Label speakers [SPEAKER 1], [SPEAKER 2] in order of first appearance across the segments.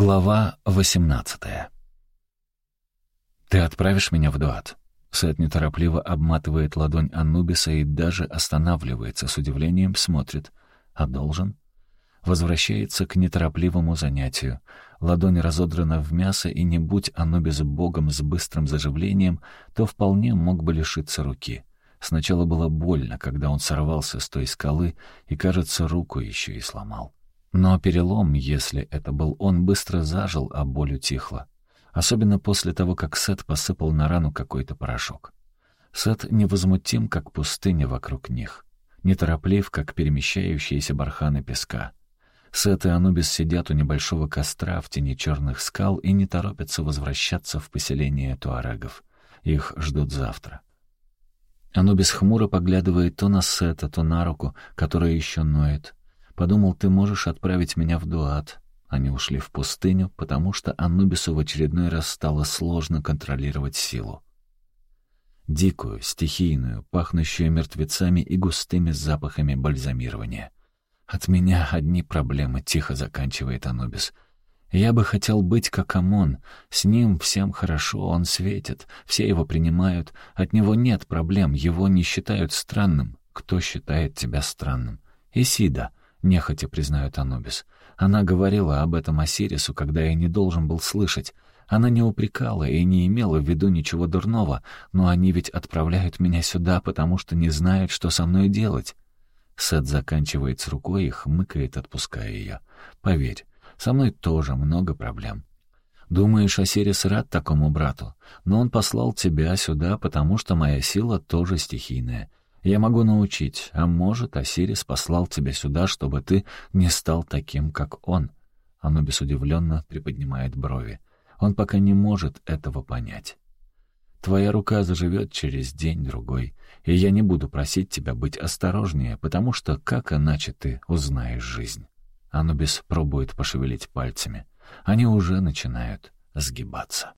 [SPEAKER 1] Глава восемнадцатая. «Ты отправишь меня в Дуат?» Сет неторопливо обматывает ладонь Анубиса и даже останавливается, с удивлением смотрит. «А должен?» Возвращается к неторопливому занятию. Ладонь разодрана в мясо, и не будь Анубис богом с быстрым заживлением, то вполне мог бы лишиться руки. Сначала было больно, когда он сорвался с той скалы и, кажется, руку еще и сломал. Но перелом, если это был он, быстро зажил, а боль утихла. Особенно после того, как Сет посыпал на рану какой-то порошок. Сет невозмутим, как пустыня вокруг них. Нетороплив, как перемещающиеся барханы песка. Сет и Анубис сидят у небольшого костра в тени черных скал и не торопятся возвращаться в поселение туарегов. Их ждут завтра. Анубис хмуро поглядывает то на Сета, то на руку, которая еще ноет, Подумал, ты можешь отправить меня в Дуат. Они ушли в пустыню, потому что Анубису в очередной раз стало сложно контролировать силу. Дикую, стихийную, пахнущую мертвецами и густыми запахами бальзамирования. «От меня одни проблемы», — тихо заканчивает Анубис. «Я бы хотел быть как Амон. С ним всем хорошо, он светит, все его принимают, от него нет проблем, его не считают странным. Кто считает тебя странным? Исида. — нехотя признает Анубис. «Она говорила об этом Осирису, когда я не должен был слышать. Она не упрекала и не имела в виду ничего дурного, но они ведь отправляют меня сюда, потому что не знают, что со мной делать». Сет заканчивает с рукой и хмыкает, отпуская ее. «Поверь, со мной тоже много проблем. Думаешь, Осирис рад такому брату? Но он послал тебя сюда, потому что моя сила тоже стихийная. Я могу научить, а может, Осирис послал тебя сюда, чтобы ты не стал таким, как он». Анубис удивленно приподнимает брови. Он пока не может этого понять. Твоя рука заживет через день-другой, и я не буду просить тебя быть осторожнее, потому что как иначе ты узнаешь жизнь?» Анубис пробует пошевелить пальцами. Они уже начинают сгибаться.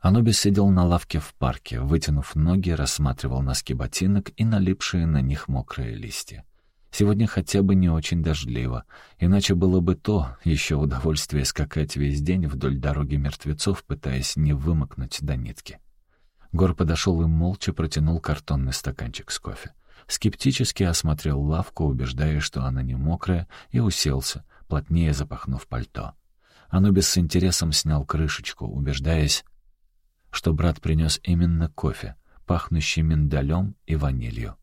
[SPEAKER 1] Анубис сидел на лавке в парке, вытянув ноги, рассматривал носки ботинок и налипшие на них мокрые листья. Сегодня хотя бы не очень дождливо, иначе было бы то еще удовольствие скакать весь день вдоль дороги мертвецов, пытаясь не вымокнуть до нитки. Гор подошел и молча протянул картонный стаканчик с кофе. Скептически осмотрел лавку, убеждая, что она не мокрая, и уселся, плотнее запахнув пальто. Анубис с интересом снял крышечку, убеждаясь, что брат принес именно кофе, пахнущий миндалем и ванилью.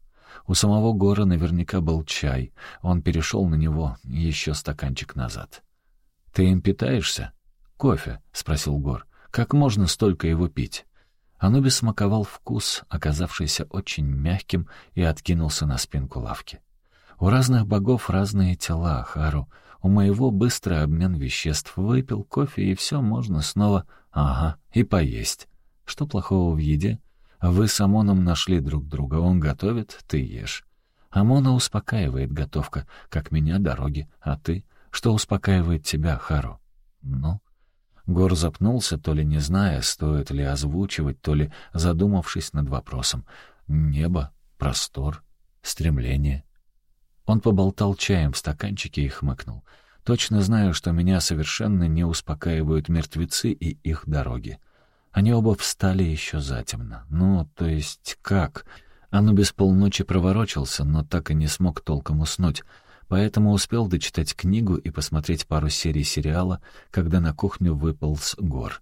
[SPEAKER 1] У самого Гора наверняка был чай, он перешел на него еще стаканчик назад. «Ты им питаешься?» «Кофе», — спросил Гор. «Как можно столько его пить?» Анубис смаковал вкус, оказавшийся очень мягким, и откинулся на спинку лавки. «У разных богов разные тела, Хару. У моего быстрый обмен веществ. Выпил кофе, и все можно снова... Ага, и поесть. Что плохого в еде? Вы с Амоном нашли друг друга, он готовит, ты ешь. Амона успокаивает готовка, как меня дороги, а ты? Что успокаивает тебя, Хару? Ну? Гор запнулся, то ли не зная, стоит ли озвучивать, то ли задумавшись над вопросом. Небо, простор, стремление. Он поболтал чаем в стаканчике и хмыкнул. Точно знаю, что меня совершенно не успокаивают мертвецы и их дороги. Они оба встали еще затемно. Ну, то есть как? Анубис полночи проворочился, но так и не смог толком уснуть, поэтому успел дочитать книгу и посмотреть пару серий сериала, когда на кухню выполз гор.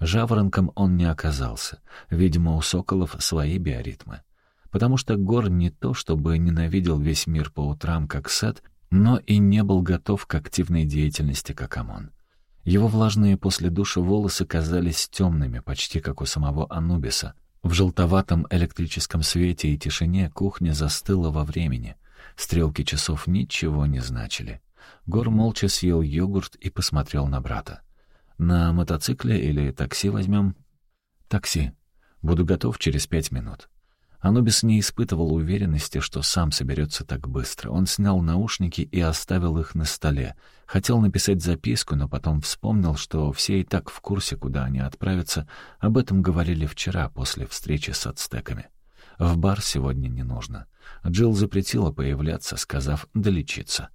[SPEAKER 1] Жаворонком он не оказался. Видимо, у соколов свои биоритмы. Потому что Гор не то чтобы ненавидел весь мир по утрам, как Сет, но и не был готов к активной деятельности, как Амон. Его влажные после душа волосы казались темными, почти как у самого Анубиса. В желтоватом электрическом свете и тишине кухня застыла во времени. Стрелки часов ничего не значили. Гор молча съел йогурт и посмотрел на брата. «На мотоцикле или такси возьмем?» «Такси. Буду готов через пять минут». Анубис не испытывал уверенности, что сам соберется так быстро. Он снял наушники и оставил их на столе. Хотел написать записку, но потом вспомнил, что все и так в курсе, куда они отправятся. Об этом говорили вчера, после встречи с ацтеками. В бар сегодня не нужно. Джилл запретила появляться, сказав «долечиться».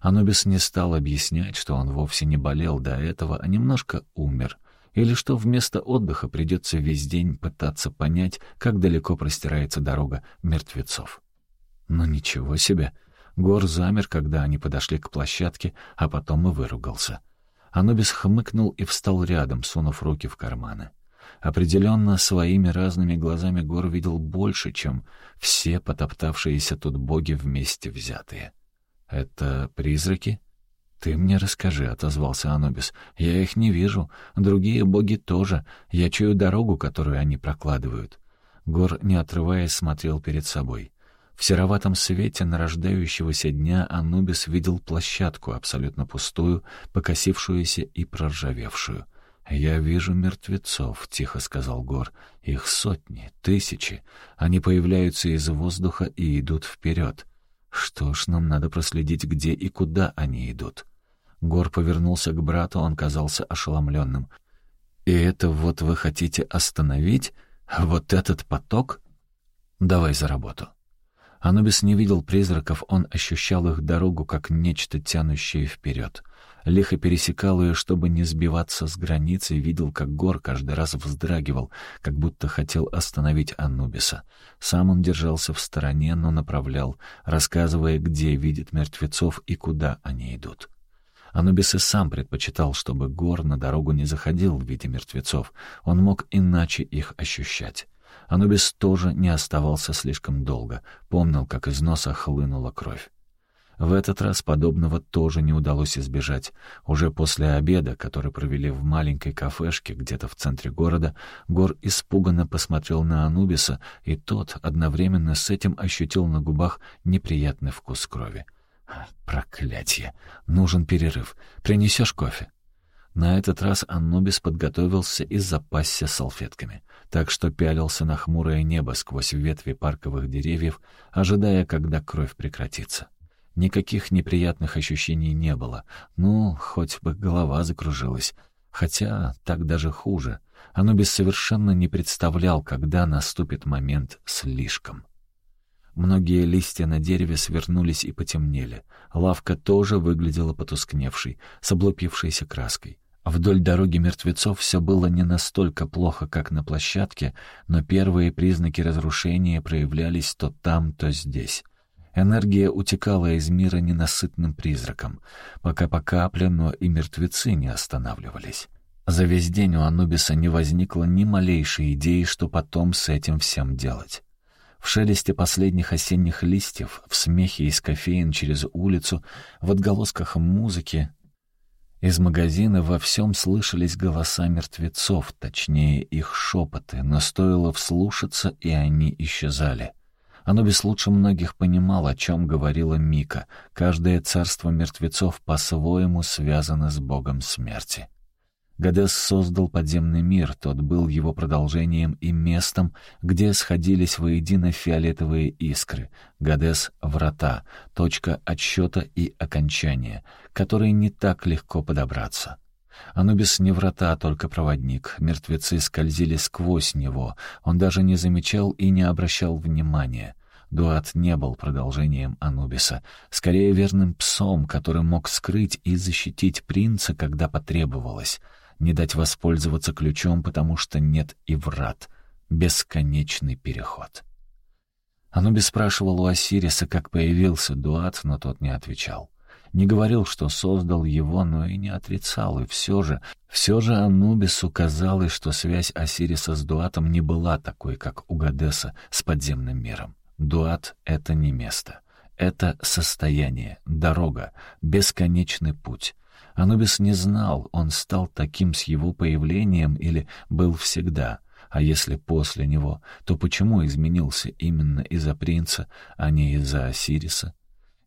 [SPEAKER 1] Анубис не стал объяснять, что он вовсе не болел до этого, а немножко умер, или что вместо отдыха придется весь день пытаться понять, как далеко простирается дорога мертвецов. Но ничего себе! Гор замер, когда они подошли к площадке, а потом и выругался. Анубис хмыкнул и встал рядом, сунув руки в карманы. Определенно, своими разными глазами Гор видел больше, чем все потоптавшиеся тут боги вместе взятые. «Это призраки?» «Ты мне расскажи», — отозвался Анубис. «Я их не вижу. Другие боги тоже. Я чую дорогу, которую они прокладывают». Гор, не отрываясь, смотрел перед собой. В сероватом свете нарождающегося дня Анубис видел площадку, абсолютно пустую, покосившуюся и проржавевшую. «Я вижу мертвецов», — тихо сказал Гор. «Их сотни, тысячи. Они появляются из воздуха и идут вперед. Что ж, нам надо проследить, где и куда они идут». Гор повернулся к брату, он казался ошеломленным. «И это вот вы хотите остановить? Вот этот поток? Давай за работу». Анубис не видел призраков, он ощущал их дорогу как нечто тянущее вперед. Лихо пересекал ее, чтобы не сбиваться с границы, видел, как Гор каждый раз вздрагивал, как будто хотел остановить Анубиса. Сам он держался в стороне, но направлял, рассказывая, где видит мертвецов и куда они идут. Анубис и сам предпочитал, чтобы Гор на дорогу не заходил в виде мертвецов, он мог иначе их ощущать. Анубис тоже не оставался слишком долго, помнил, как из носа хлынула кровь. В этот раз подобного тоже не удалось избежать. Уже после обеда, который провели в маленькой кафешке где-то в центре города, Гор испуганно посмотрел на Анубиса, и тот одновременно с этим ощутил на губах неприятный вкус крови. «Проклятье! Нужен перерыв. Принесешь кофе?» На этот раз Анубис подготовился и запасся салфетками, так что пялился на хмурое небо сквозь ветви парковых деревьев, ожидая, когда кровь прекратится. Никаких неприятных ощущений не было, ну, хоть бы голова закружилась. Хотя так даже хуже. Анубис совершенно не представлял, когда наступит момент слишком. Многие листья на дереве свернулись и потемнели. Лавка тоже выглядела потускневшей, с облупившейся краской. Вдоль дороги мертвецов все было не настолько плохо, как на площадке, но первые признаки разрушения проявлялись то там, то здесь. Энергия утекала из мира ненасытным призраком, пока по капле, но и мертвецы не останавливались. За весь день у Анубиса не возникло ни малейшей идеи, что потом с этим всем делать. В шелесте последних осенних листьев, в смехе из кофеин через улицу, в отголосках музыки из магазина во всем слышались голоса мертвецов, точнее их шепоты, но стоило вслушаться, и они исчезали. Анубис лучше многих понимал, о чем говорила Мика. Каждое царство мертвецов по-своему связано с богом смерти. Гадес создал подземный мир, тот был его продолжением и местом, где сходились воедино фиолетовые искры. Гадес — врата, точка отсчета и окончания, которые не так легко подобраться. Анубис не врата, а только проводник. Мертвецы скользили сквозь него. Он даже не замечал и не обращал внимания. Дуат не был продолжением Анубиса, скорее верным псом, который мог скрыть и защитить принца, когда потребовалось — не дать воспользоваться ключом, потому что нет и врат. Бесконечный переход. Анубис спрашивал у Осириса, как появился Дуат, но тот не отвечал. Не говорил, что создал его, но и не отрицал, и все же, все же Анубису казалось, что связь Осириса с Дуатом не была такой, как у Гадеса с подземным миром. Дуат — это не место. Это состояние, дорога, бесконечный путь. Анубис не знал, он стал таким с его появлением или был всегда. А если после него, то почему изменился именно из-за принца, а не из-за Осириса?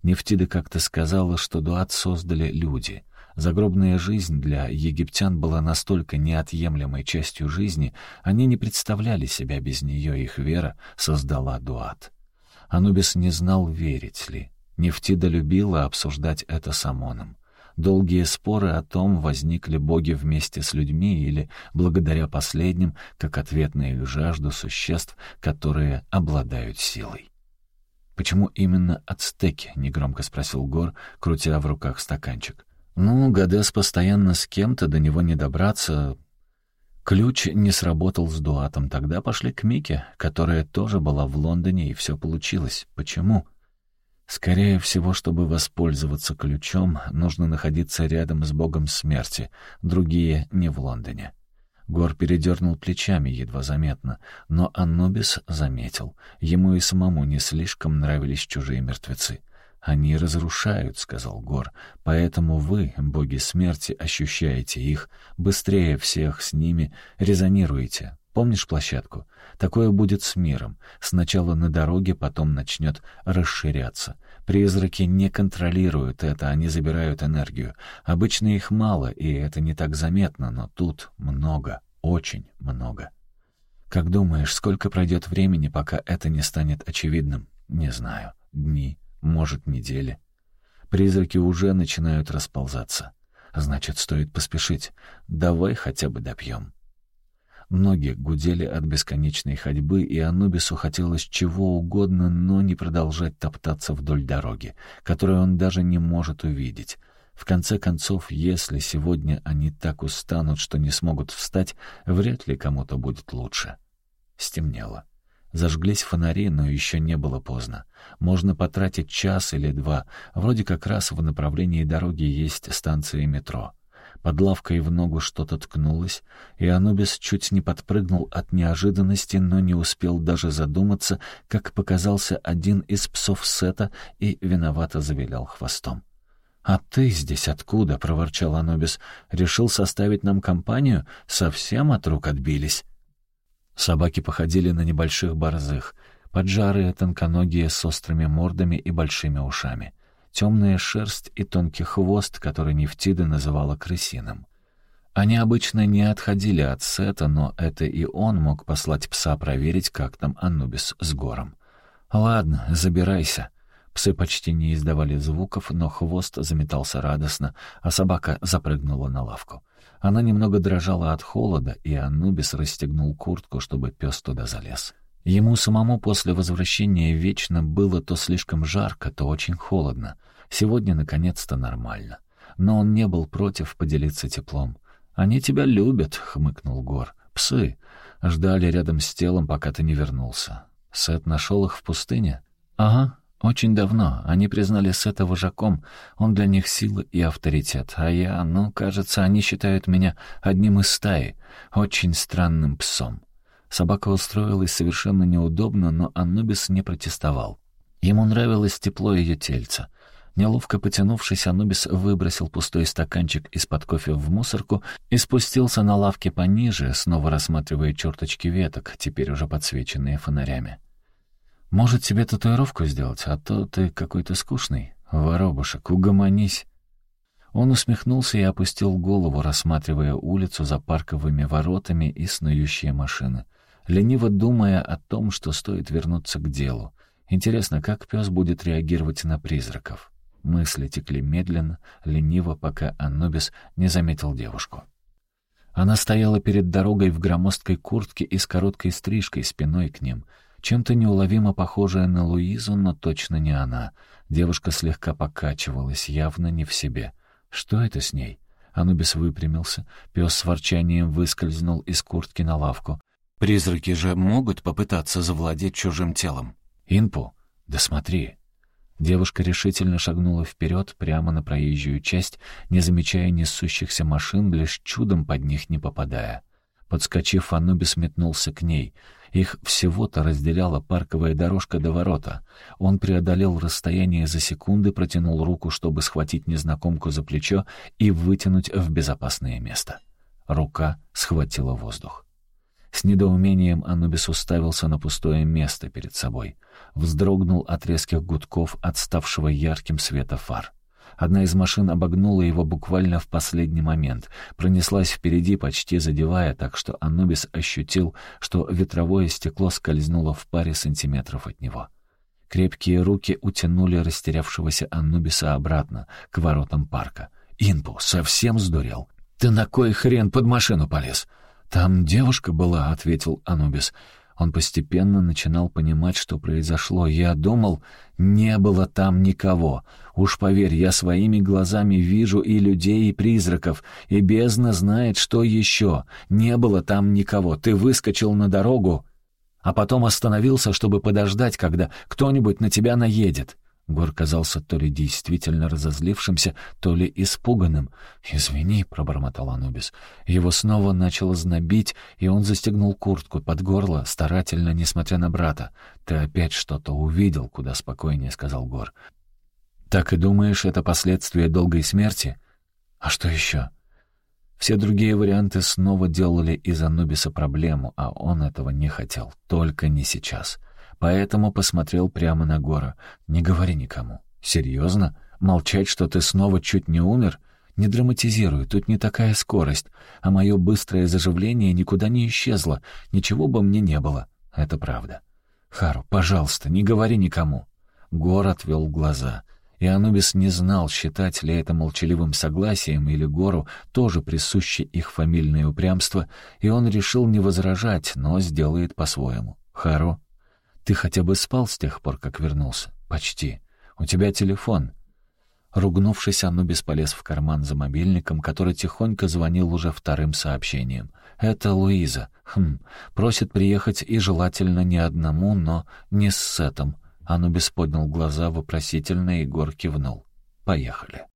[SPEAKER 1] Нефтида как-то сказала, что Дуат создали люди. Загробная жизнь для египтян была настолько неотъемлемой частью жизни, они не представляли себя без нее, их вера создала Дуат. Анубис не знал, верить ли. Нефтида любила обсуждать это с Амоном долгие споры о том, возникли боги вместе с людьми или благодаря последним, как ответ на их жажду существ, которые обладают силой. «Почему именно ацтеки?» — негромко спросил Гор, крутя в руках стаканчик. «Ну, Гадес постоянно с кем-то, до него не добраться. Ключ не сработал с Дуатом. Тогда пошли к Мике, которая тоже была в Лондоне, и все получилось. Почему?» Скорее всего, чтобы воспользоваться ключом, нужно находиться рядом с богом смерти, другие не в Лондоне. Гор передернул плечами, едва заметно, но Анубис заметил. Ему и самому не слишком нравились чужие мертвецы. «Они разрушают», — сказал Гор, — «поэтому вы, боги смерти, ощущаете их, быстрее всех с ними резонируете. Помнишь площадку? Такое будет с миром. Сначала на дороге, потом начнет расширяться. Призраки не контролируют это, они забирают энергию. Обычно их мало, и это не так заметно, но тут много, очень много. Как думаешь, сколько пройдет времени, пока это не станет очевидным? Не знаю. Дни, может, недели. Призраки уже начинают расползаться. Значит, стоит поспешить. Давай хотя бы допьем. Ноги гудели от бесконечной ходьбы, и Анубису хотелось чего угодно, но не продолжать топтаться вдоль дороги, которую он даже не может увидеть. В конце концов, если сегодня они так устанут, что не смогут встать, вряд ли кому-то будет лучше. Стемнело. Зажглись фонари, но еще не было поздно. Можно потратить час или два. Вроде как раз в направлении дороги есть станция метро. Под лавкой в ногу что-то ткнулось, и Анубис чуть не подпрыгнул от неожиданности, но не успел даже задуматься, как показался один из псов Сета и виновато завилял хвостом. «А ты здесь откуда?» — проворчал Анубис. «Решил составить нам компанию? Совсем от рук отбились?» Собаки походили на небольших борзых, поджарые, тонконогие, с острыми мордами и большими ушами темная шерсть и тонкий хвост, который Нефтида называла крысиным. Они обычно не отходили от Сета, но это и он мог послать пса проверить, как там Анубис с гором. «Ладно, забирайся». Псы почти не издавали звуков, но хвост заметался радостно, а собака запрыгнула на лавку. Она немного дрожала от холода, и Анубис расстегнул куртку, чтобы пес туда залез. Ему самому после возвращения вечно было то слишком жарко, то очень холодно. Сегодня, наконец-то, нормально. Но он не был против поделиться теплом. «Они тебя любят», — хмыкнул Гор. «Псы. Ждали рядом с телом, пока ты не вернулся. Сет нашел их в пустыне?» «Ага, очень давно. Они признали Сета вожаком. Он для них сила и авторитет. А я, ну, кажется, они считают меня одним из стаи. Очень странным псом». Собака устроилась совершенно неудобно, но Анубис не протестовал. Ему нравилось тепло ее тельца. Неловко потянувшись, Анубис выбросил пустой стаканчик из-под кофе в мусорку и спустился на лавке пониже, снова рассматривая черточки веток, теперь уже подсвеченные фонарями. «Может, тебе татуировку сделать, а то ты какой-то скучный. Воробушек, угомонись». Он усмехнулся и опустил голову, рассматривая улицу за парковыми воротами и снующие машины лениво думая о том, что стоит вернуться к делу. Интересно, как пес будет реагировать на призраков? Мысли текли медленно, лениво, пока Анубис не заметил девушку. Она стояла перед дорогой в громоздкой куртке и с короткой стрижкой спиной к ним, чем-то неуловимо похожая на Луизу, но точно не она. Девушка слегка покачивалась, явно не в себе. Что это с ней? Анубис выпрямился, пес с ворчанием выскользнул из куртки на лавку. Призраки же могут попытаться завладеть чужим телом. Инпу, да смотри. Девушка решительно шагнула вперед, прямо на проезжую часть, не замечая несущихся машин, лишь чудом под них не попадая. Подскочив, Анубис метнулся к ней. Их всего-то разделяла парковая дорожка до ворота. Он преодолел расстояние за секунды, протянул руку, чтобы схватить незнакомку за плечо и вытянуть в безопасное место. Рука схватила воздух. С недоумением Анубис уставился на пустое место перед собой. Вздрогнул от резких гудков, отставшего ярким света фар. Одна из машин обогнула его буквально в последний момент, пронеслась впереди, почти задевая, так что Анубис ощутил, что ветровое стекло скользнуло в паре сантиметров от него. Крепкие руки утянули растерявшегося Анубиса обратно, к воротам парка. «Инпу, совсем сдурел? Ты на кой хрен под машину полез?» «Там девушка была», — ответил Анубис. Он постепенно начинал понимать, что произошло. Я думал, не было там никого. Уж поверь, я своими глазами вижу и людей, и призраков, и бездна знает, что еще. Не было там никого. Ты выскочил на дорогу, а потом остановился, чтобы подождать, когда кто-нибудь на тебя наедет. Гор казался то ли действительно разозлившимся, то ли испуганным. «Извини», — пробормотал Анубис. Его снова начало знобить, и он застегнул куртку под горло, старательно, несмотря на брата. «Ты опять что-то увидел», — куда спокойнее сказал Гор. «Так и думаешь, это последствия долгой смерти? А что еще?» Все другие варианты снова делали из Анубиса проблему, а он этого не хотел, только не сейчас. Поэтому посмотрел прямо на Гора. «Не говори никому». «Серьезно? Молчать, что ты снова чуть не умер?» «Не драматизируй, тут не такая скорость, а мое быстрое заживление никуда не исчезло, ничего бы мне не было». «Это правда». «Хару, пожалуйста, не говори никому». Гор отвел глаза. И Анубис не знал, считать ли это молчаливым согласием или Гору тоже присуще их фамильное упрямство, и он решил не возражать, но сделает по-своему. «Хару, ты хотя бы спал с тех пор, как вернулся? Почти. У тебя телефон. Ругнувшись, Анубис полез в карман за мобильником, который тихонько звонил уже вторым сообщением. «Это Луиза. Хм. Просит приехать и желательно не одному, но не с Сетом». Анубис поднял глаза вопросительно, и Егор кивнул. «Поехали».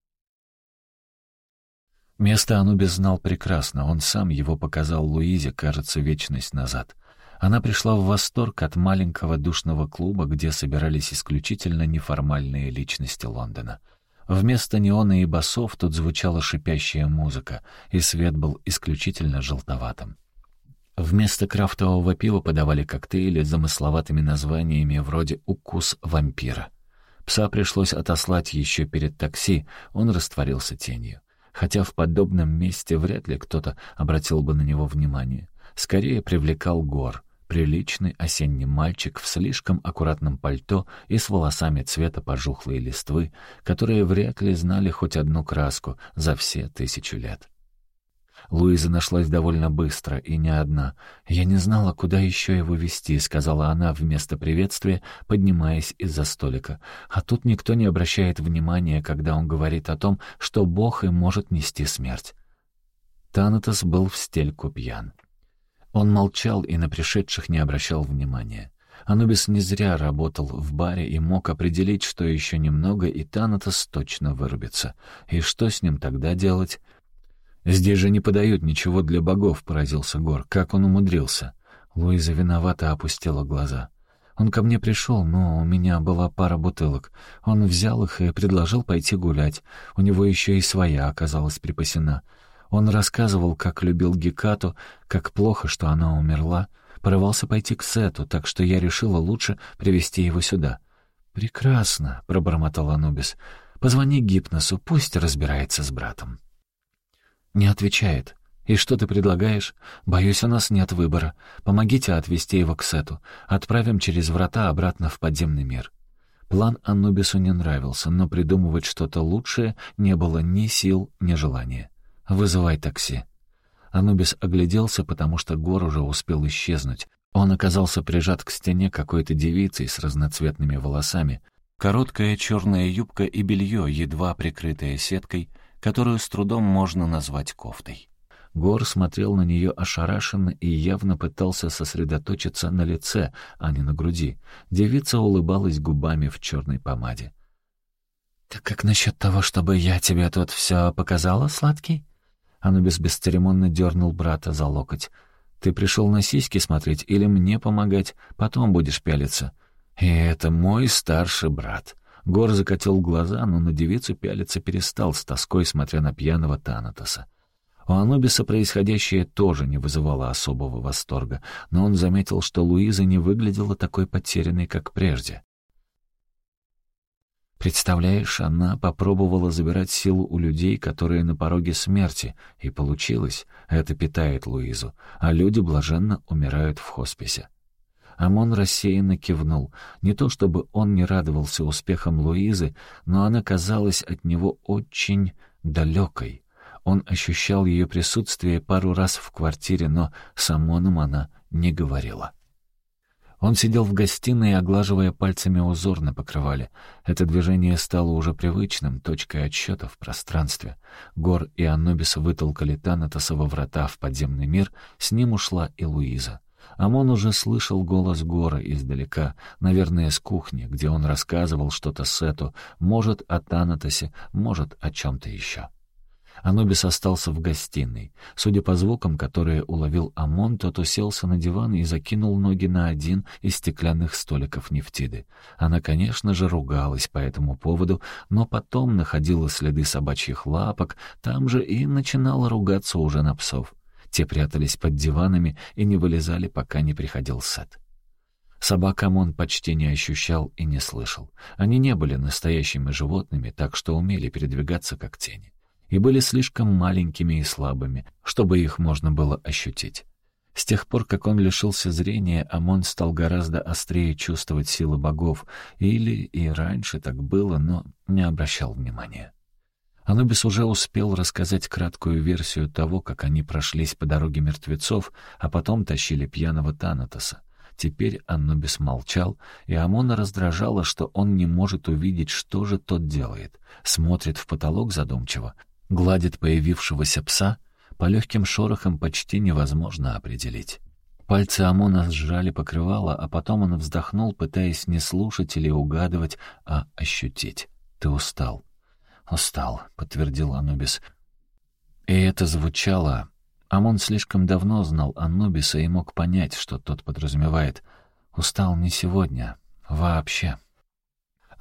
[SPEAKER 1] Место Анубис знал прекрасно, он сам его показал Луизе, кажется, вечность назад. Она пришла в восторг от маленького душного клуба, где собирались исключительно неформальные личности Лондона. Вместо неона и басов тут звучала шипящая музыка, и свет был исключительно желтоватым. Вместо крафтового пива подавали коктейли с замысловатыми названиями вроде «Укус вампира». Пса пришлось отослать еще перед такси, он растворился тенью. Хотя в подобном месте вряд ли кто-то обратил бы на него внимание. Скорее привлекал гор — приличный осенний мальчик в слишком аккуратном пальто и с волосами цвета пожухлой листвы, которые вряд ли знали хоть одну краску за все тысячу лет. Луиза нашлась довольно быстро, и не одна. «Я не знала, куда еще его вести», — сказала она вместо приветствия, поднимаясь из-за столика. «А тут никто не обращает внимания, когда он говорит о том, что Бог им может нести смерть». Танатос был в стельку пьян. Он молчал и на пришедших не обращал внимания. Анубис не зря работал в баре и мог определить, что еще немного, и Танатос точно вырубится. И что с ним тогда делать? «Здесь же не подают ничего для богов», — поразился Гор. «Как он умудрился?» Луиза виновато опустила глаза. «Он ко мне пришел, но у меня была пара бутылок. Он взял их и предложил пойти гулять. У него еще и своя оказалась припасена. Он рассказывал, как любил Гекату, как плохо, что она умерла, порывался пойти к Сету, так что я решила лучше привести его сюда. «Прекрасно», — пробормотал Анубис. «Позвони Гипносу, пусть разбирается с братом». Не отвечает. «И что ты предлагаешь? Боюсь, у нас нет выбора. Помогите отвезти его к Сету. Отправим через врата обратно в подземный мир». План Анубису не нравился, но придумывать что-то лучшее не было ни сил, ни желания. «Вызывай такси». Анубис огляделся, потому что Гор уже успел исчезнуть. Он оказался прижат к стене какой-то девицей с разноцветными волосами. Короткая черная юбка и белье, едва прикрытое сеткой, которую с трудом можно назвать кофтой. Гор смотрел на нее ошарашенно и явно пытался сосредоточиться на лице, а не на груди. Девица улыбалась губами в черной помаде. «Так как насчет того, чтобы я тебе тут все показала, сладкий?» Анубис бесцеремонно дернул брата за локоть. «Ты пришел на сиськи смотреть или мне помогать? Потом будешь пялиться». «И это мой старший брат». Гор закатил глаза, но на девицу пялиться перестал, с тоской смотря на пьяного Танатоса. У Анубиса происходящее тоже не вызывало особого восторга, но он заметил, что Луиза не выглядела такой потерянной, как прежде. Представляешь, она попробовала забирать силу у людей, которые на пороге смерти, и получилось. Это питает Луизу, а люди блаженно умирают в хосписе. Амон рассеянно кивнул. Не то чтобы он не радовался успехам Луизы, но она казалась от него очень далекой. Он ощущал ее присутствие пару раз в квартире, но с Амоном она не говорила. Он сидел в гостиной, оглаживая пальцами узор на покрывале. Это движение стало уже привычным, точкой отсчета в пространстве. Гор и Анубис вытолкали Танатоса во врата в подземный мир, с ним ушла и Луиза. Амон уже слышал голос Гора издалека, наверное, с кухни, где он рассказывал что-то Сету, может, о Танатосе, может, о чем-то еще. Анубис остался в гостиной. Судя по звукам, которые уловил Амон, тот уселся на диван и закинул ноги на один из стеклянных столиков Нефтиды. Она, конечно же, ругалась по этому поводу, но потом находила следы собачьих лапок там же и начинала ругаться уже на псов. Те прятались под диванами и не вылезали, пока не приходил Сет. Собак Амон почти не ощущал и не слышал. Они не были настоящими животными, так что умели передвигаться как тени и были слишком маленькими и слабыми, чтобы их можно было ощутить. С тех пор, как он лишился зрения, Амон стал гораздо острее чувствовать силы богов, или и раньше так было, но не обращал внимания. Анубис уже успел рассказать краткую версию того, как они прошлись по дороге мертвецов, а потом тащили пьяного Танатоса. Теперь Анубис молчал, и Амона раздражало, что он не может увидеть, что же тот делает. Смотрит в потолок задумчиво, гладит появившегося пса, по легким шорохам почти невозможно определить. Пальцы Амона сжали покрывало, а потом он вздохнул, пытаясь не слушать или угадывать, а ощутить. «Ты устал». «Устал», — подтвердил Анубис. И это звучало... Амон слишком давно знал Анубиса и мог понять, что тот подразумевает. «Устал не сегодня. Вообще».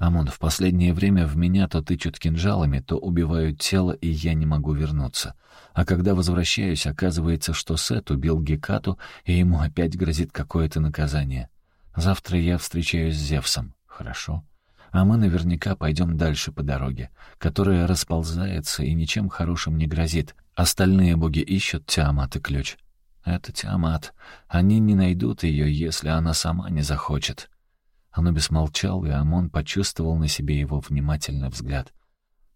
[SPEAKER 1] «Амон, в последнее время в меня то тычут кинжалами, то убивают тело, и я не могу вернуться. А когда возвращаюсь, оказывается, что Сет убил Гекату, и ему опять грозит какое-то наказание. Завтра я встречаюсь с Зевсом. Хорошо. А мы наверняка пойдем дальше по дороге, которая расползается и ничем хорошим не грозит. Остальные боги ищут Тиамат и ключ. Это Тиамат. Они не найдут ее, если она сама не захочет». Анубис молчал, и Амон почувствовал на себе его внимательный взгляд.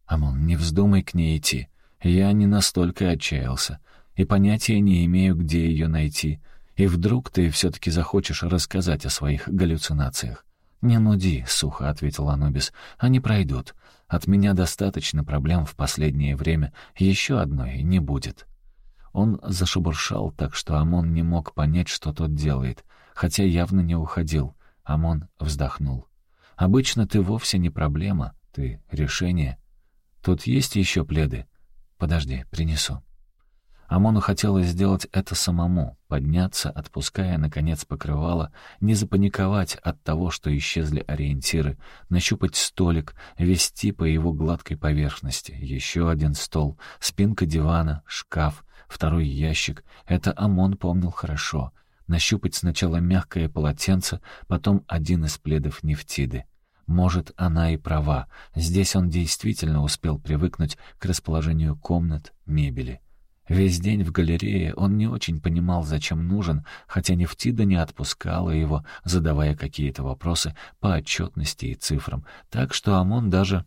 [SPEAKER 1] «Амон, не вздумай к ней идти. Я не настолько отчаялся, и понятия не имею, где ее найти. И вдруг ты все-таки захочешь рассказать о своих галлюцинациях». «Не нуди», — сухо ответил Анубис. «Они пройдут. От меня достаточно проблем в последнее время. Еще одной не будет». Он зашебуршал так, что Амон не мог понять, что тот делает, хотя явно не уходил. Амон вздохнул. «Обычно ты вовсе не проблема, ты решение. Тут есть еще пледы? Подожди, принесу». Амону хотелось сделать это самому, подняться, отпуская, наконец, покрывало, не запаниковать от того, что исчезли ориентиры, нащупать столик, вести по его гладкой поверхности. Еще один стол, спинка дивана, шкаф, второй ящик. Это Амон помнил хорошо — нащупать сначала мягкое полотенце, потом один из пледов нефтиды. Может, она и права. Здесь он действительно успел привыкнуть к расположению комнат, мебели. Весь день в галерее он не очень понимал, зачем нужен, хотя Нефтида не отпускала его, задавая какие-то вопросы по отчетности и цифрам, так что Амон даже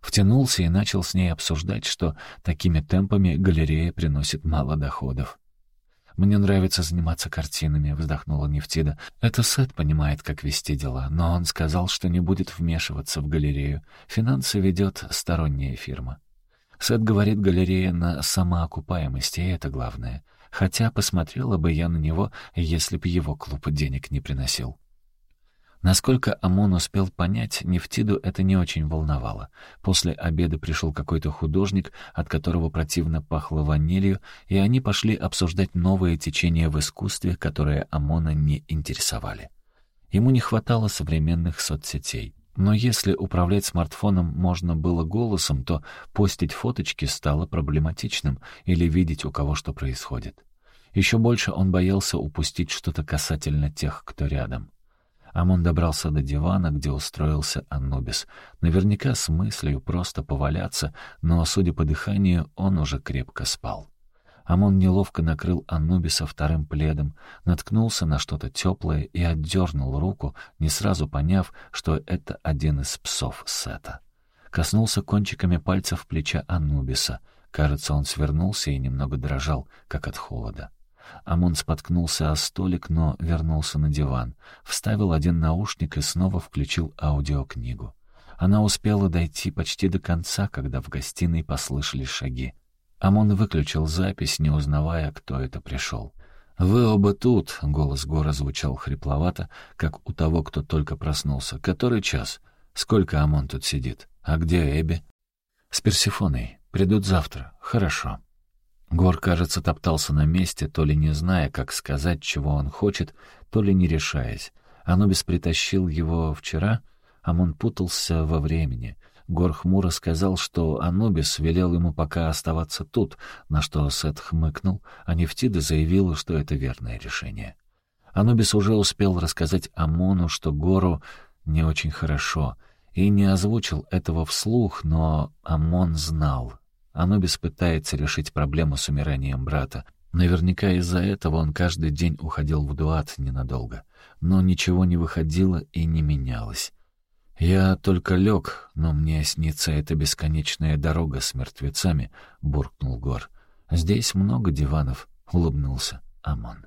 [SPEAKER 1] втянулся и начал с ней обсуждать, что такими темпами галерея приносит мало доходов. «Мне нравится заниматься картинами», — вздохнула Нефтида. «Это Сет понимает, как вести дела, но он сказал, что не будет вмешиваться в галерею. Финансы ведет сторонняя фирма». Сет говорит, галерея на самоокупаемости, и это главное. Хотя посмотрела бы я на него, если б его клуб денег не приносил. Насколько Амон успел понять, Нефтиду это не очень волновало. После обеда пришел какой-то художник, от которого противно пахло ванилью, и они пошли обсуждать новые течения в искусстве, которые Амона не интересовали. Ему не хватало современных соцсетей. Но если управлять смартфоном можно было голосом, то постить фоточки стало проблематичным или видеть, у кого что происходит. Еще больше он боялся упустить что-то касательно тех, кто рядом. Амон добрался до дивана, где устроился Анубис. Наверняка с мыслью просто поваляться, но, судя по дыханию, он уже крепко спал. Амон неловко накрыл Анубиса вторым пледом, наткнулся на что-то теплое и отдернул руку, не сразу поняв, что это один из псов Сета. Коснулся кончиками пальцев плеча Анубиса. Кажется, он свернулся и немного дрожал, как от холода. Амон споткнулся о столик, но вернулся на диван. Вставил один наушник и снова включил аудиокнигу. Она успела дойти почти до конца, когда в гостиной послышались шаги. Амон выключил запись, не узнавая, кто это пришел. «Вы оба тут», — голос Гора звучал хрипловато, как у того, кто только проснулся. «Который час? Сколько Амон тут сидит? А где Эбби?» «С Персифоной. Придут завтра. Хорошо». Гор, кажется, топтался на месте, то ли не зная, как сказать, чего он хочет, то ли не решаясь. Анубис притащил его вчера, Амон путался во времени. Гор хмуро сказал, что Анубис велел ему пока оставаться тут, на что Сет хмыкнул, а Нефтида заявила, что это верное решение. Анубис уже успел рассказать Амону, что Гору не очень хорошо, и не озвучил этого вслух, но Амон знал. Анубис пытается решить проблему с умиранием брата. Наверняка из-за этого он каждый день уходил в дуат ненадолго. Но ничего не выходило и не менялось. «Я только лег, но мне снится эта бесконечная дорога с мертвецами», — буркнул Гор. «Здесь много диванов», — улыбнулся Амон.